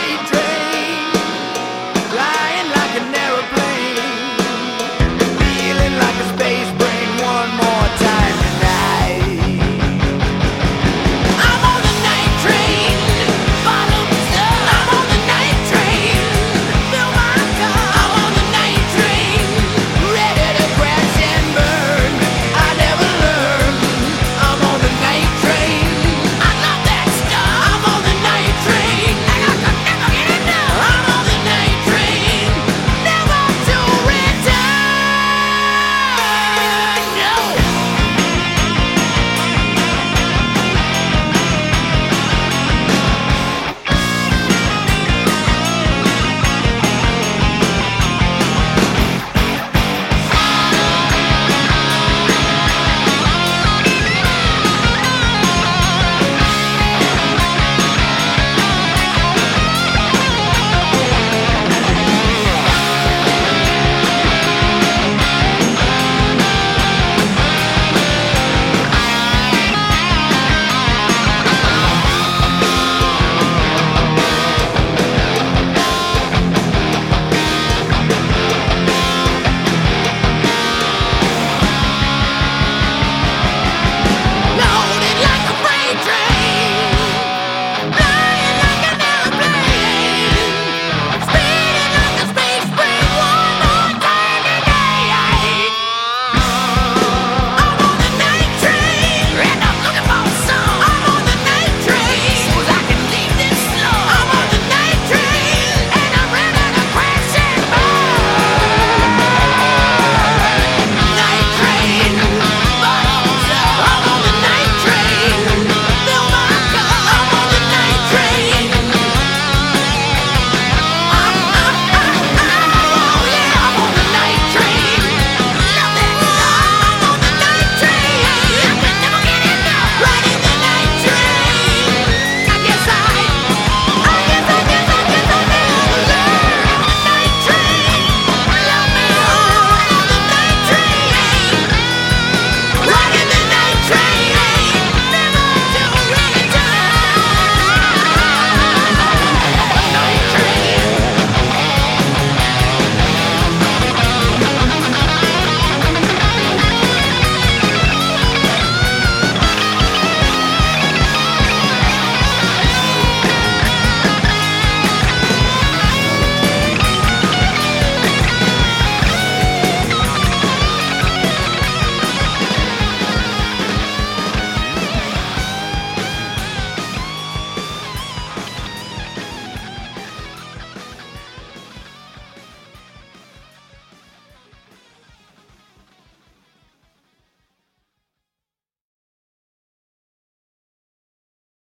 Traitor!